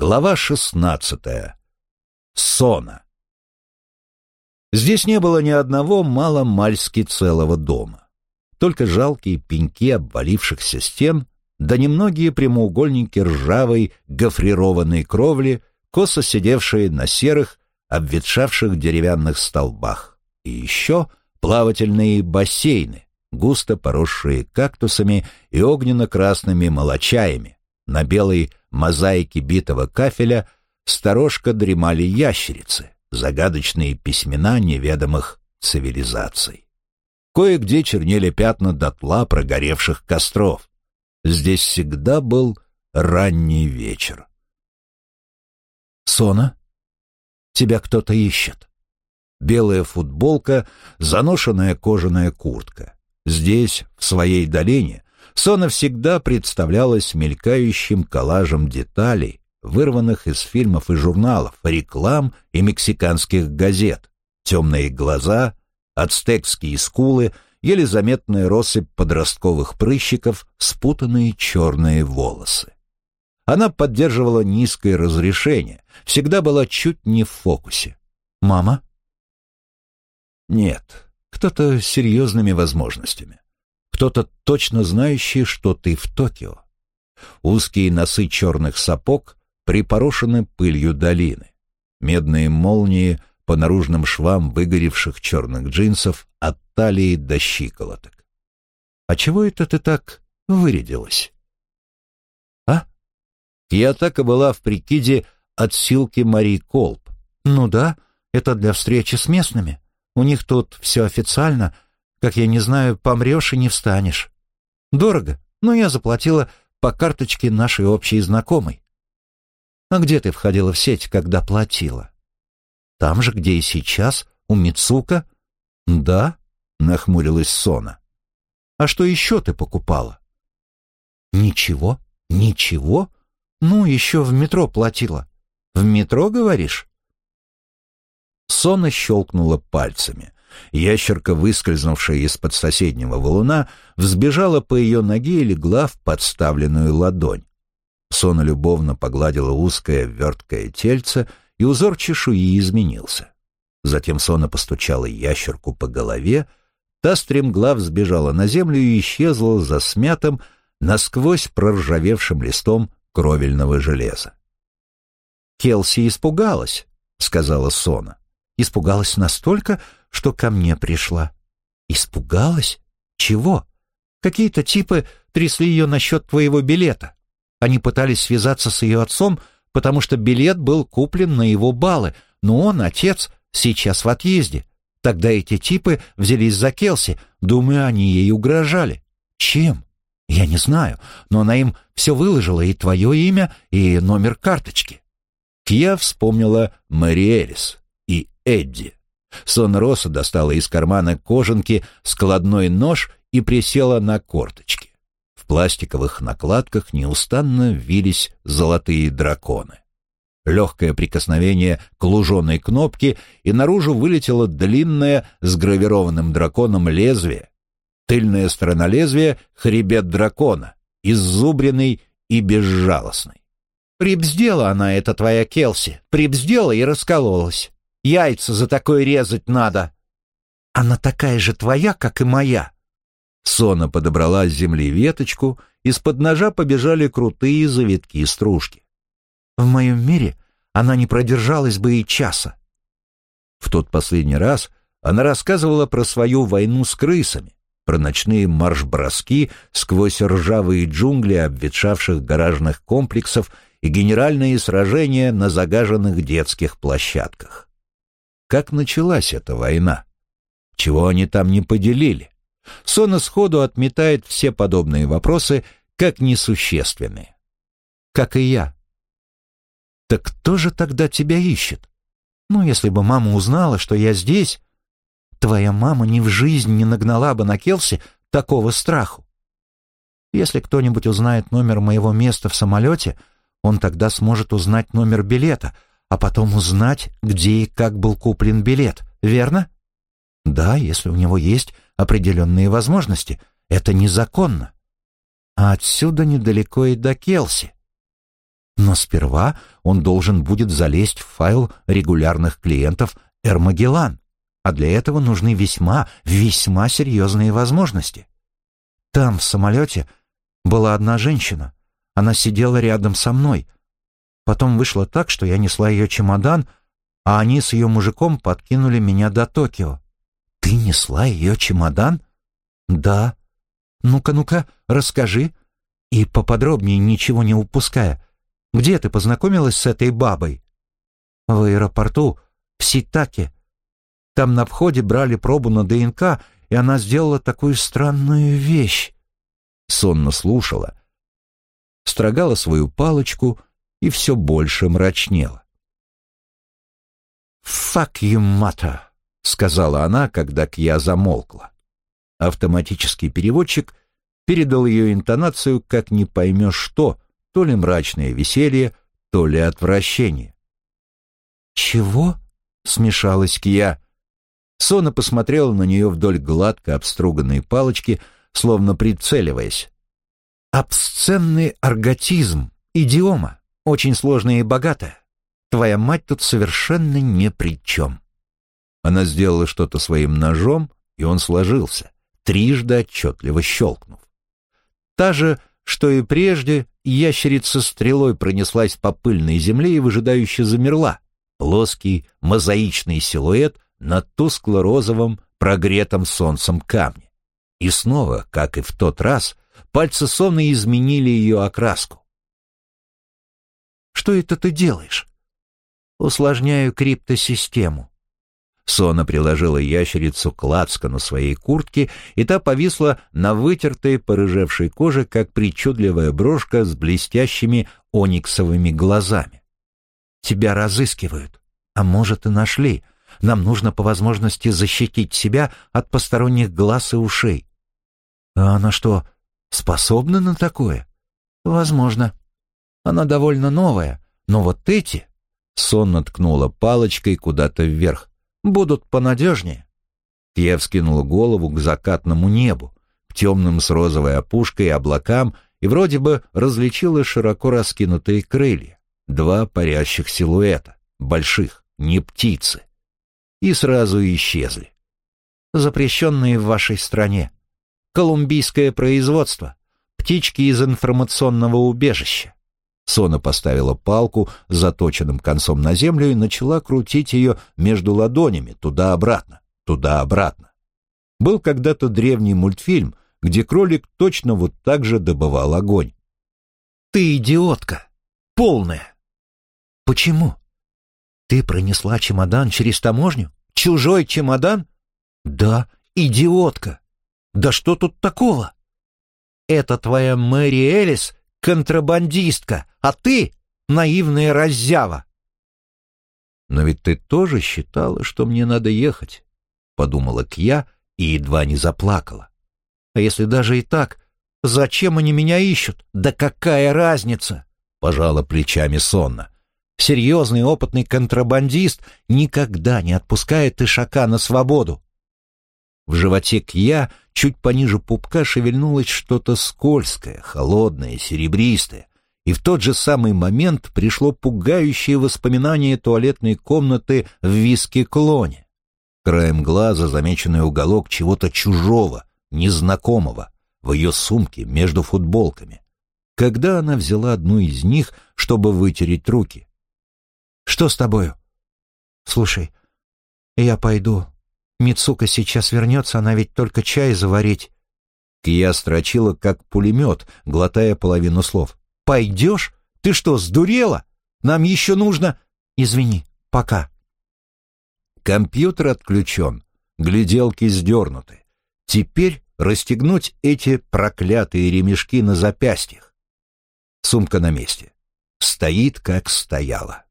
Глава шестнадцатая. Сона. Здесь не было ни одного маломальски целого дома. Только жалкие пеньки обвалившихся стен, да немногие прямоугольники ржавой гофрированной кровли, косо сидевшие на серых, обветшавших деревянных столбах. И еще плавательные бассейны, густо поросшие кактусами и огненно-красными молочаями, на белой мозаике битого кафеля сторожка дремали ящерицы, загадочные письмена неведомых цивилизаций. Кое-где чернели пятна дотла прогоревших костров. Здесь всегда был ранний вечер. «Сона, тебя кто-то ищет». Белая футболка, заношенная кожаная куртка. Здесь, в своей долине, Сона всегда представлялась мелькающим коллажем деталей, вырванных из фильмов и журналов, реклам и мексиканских газет. Темные глаза, ацтекские скулы, еле заметная россыпь подростковых прыщиков, спутанные черные волосы. Она поддерживала низкое разрешение, всегда была чуть не в фокусе. «Мама?» «Нет, кто-то с серьезными возможностями кто-то точно знающий, что ты в Токио. Узкие носы черных сапог припорошены пылью долины. Медные молнии по наружным швам выгоревших черных джинсов от талии до щиколоток. А чего это ты так вырядилась? А? Киотака была в прикиде от силки Мари Колб. Ну да, это для встречи с местными. У них тут все официально — как я не знаю, помрешь и не встанешь. Дорого, но я заплатила по карточке нашей общей знакомой. А где ты входила в сеть, когда платила? Там же, где и сейчас, у Мицука? Да, нахмурилась Сона. А что еще ты покупала? Ничего, ничего. Ну, еще в метро платила. В метро, говоришь? Сона щелкнула пальцами. Ящерка, выскользнувшая из-под соседнего валуна, взбежала по ее ноге и легла в подставленную ладонь. Сона любовно погладила узкое верткое тельце, и узор чешуи изменился. Затем Сона постучала ящерку по голове, та стремглав сбежала на землю и исчезла за смятым, насквозь проржавевшим листом кровельного железа. «Келси испугалась», — сказала Сона. «Испугалась настолько, что ко мне пришла. Испугалась? Чего? Какие-то типы трясли ее насчет твоего билета. Они пытались связаться с ее отцом, потому что билет был куплен на его баллы, но он, отец, сейчас в отъезде. Тогда эти типы взялись за Келси, думаю, они ей угрожали. Чем? Я не знаю, но она им все выложила, и твое имя, и номер карточки. Кия вспомнила Мэри Элис и Эдди. Сон Роса достала из кармана кожанки складной нож и присела на корточки. В пластиковых накладках неустанно вились золотые драконы. Легкое прикосновение к луженой кнопке, и наружу вылетело длинное с гравированным драконом лезвие. Тыльная сторона лезвия — хребет дракона, иззубренный и безжалостный. «Прибздела она, эта твоя Келси, прибздела и раскололась. Яйца за такое резать надо. Она такая же твоя, как и моя. Сона подобрала с земли веточку, из-под ножа побежали крутые завитки стружки. В моем мире она не продержалась бы и часа. В тот последний раз она рассказывала про свою войну с крысами, про ночные марш-броски сквозь ржавые джунгли обветшавших гаражных комплексов и генеральные сражения на загаженных детских площадках. Как началась эта война? Чего они там не поделили? Сона сходу отметает все подобные вопросы как несущественные. Как и я. Так кто же тогда тебя ищет? Ну, если бы мама узнала, что я здесь, твоя мама ни в жизнь не нагнала бы на Келси такого страху. Если кто-нибудь узнает номер моего места в самолете, он тогда сможет узнать номер билета — а потом узнать, где и как был куплен билет, верно? Да, если у него есть определенные возможности. Это незаконно. А отсюда недалеко и до Келси. Но сперва он должен будет залезть в файл регулярных клиентов Эрмагеллан, а для этого нужны весьма, весьма серьезные возможности. Там, в самолете, была одна женщина. Она сидела рядом со мной. Потом вышло так, что я несла ее чемодан, а они с ее мужиком подкинули меня до Токио. Ты несла ее чемодан? Да. Ну-ка, ну-ка, расскажи. И поподробнее, ничего не упуская. Где ты познакомилась с этой бабой? В аэропорту, в Ситаке. Там на входе брали пробу на ДНК, и она сделала такую странную вещь. Сонно слушала, строгала свою палочку и все больше мрачнела. «Fuck you, matter», — сказала она, когда Кья замолкла. Автоматический переводчик передал ее интонацию, как не поймешь что, то ли мрачное веселье, то ли отвращение. «Чего?» — смешалась Кия. Сона посмотрела на нее вдоль гладко обструганной палочки, словно прицеливаясь. «Обсценный арготизм, идиома, очень сложная и богатая. Твоя мать тут совершенно ни при чем». Она сделала что-то своим ножом, и он сложился, трижды отчетливо щелкнув. Та же, что и прежде, ящерица стрелой пронеслась по пыльной земле и выжидающе замерла. Плоский, мозаичный силуэт на тускло-розовом, прогретом солнцем камне. И снова, как и в тот раз, пальцы сонно изменили ее окраску. «Что это ты делаешь?» «Усложняю криптосистему». Сона приложила ящерицу к лацкану своей куртки, и та повисла на вытертой, порыжевшей коже, как причудливая брошка с блестящими ониксовыми глазами. «Тебя разыскивают, а может и нашли. Нам нужно по возможности защитить себя от посторонних глаз и ушей». «А она что, способна на такое?» «Возможно. Она довольно новая, но вот эти...» Сонно ткнула палочкой куда-то вверх будут понадежнее. Я вскинула голову к закатному небу, к темным с розовой опушкой облакам и вроде бы различила широко раскинутые крылья, два парящих силуэта, больших, не птицы. И сразу исчезли. Запрещенные в вашей стране. Колумбийское производство. Птички из информационного убежища. Сона поставила палку с заточенным концом на землю и начала крутить ее между ладонями, туда-обратно, туда-обратно. Был когда-то древний мультфильм, где кролик точно вот так же добывал огонь. «Ты идиотка! Полная!» «Почему? Ты пронесла чемодан через таможню? Чужой чемодан?» «Да, идиотка! Да что тут такого?» «Это твоя Мэри Элис контрабандистка, а ты — наивная раззява. «Но ведь ты тоже считала, что мне надо ехать», — подумала Кья и едва не заплакала. «А если даже и так, зачем они меня ищут? Да какая разница?» — пожала плечами сонно. «Серьезный опытный контрабандист никогда не отпускает ишака на свободу. В животе Кья, чуть пониже пупка, шевельнулось что-то скользкое, холодное, серебристое, и в тот же самый момент пришло пугающее воспоминание туалетной комнаты в виски-клоне. Краем глаза замеченный уголок чего-то чужого, незнакомого, в ее сумке между футболками. Когда она взяла одну из них, чтобы вытереть руки? «Что с тобою?» «Слушай, я пойду», Мицука сейчас вернется, она ведь только чай заварить. Кия строчила, как пулемет, глотая половину слов. «Пойдешь? Ты что, сдурела? Нам еще нужно...» «Извини, пока». Компьютер отключен, гляделки сдернуты. Теперь расстегнуть эти проклятые ремешки на запястьях. Сумка на месте. Стоит, как стояла.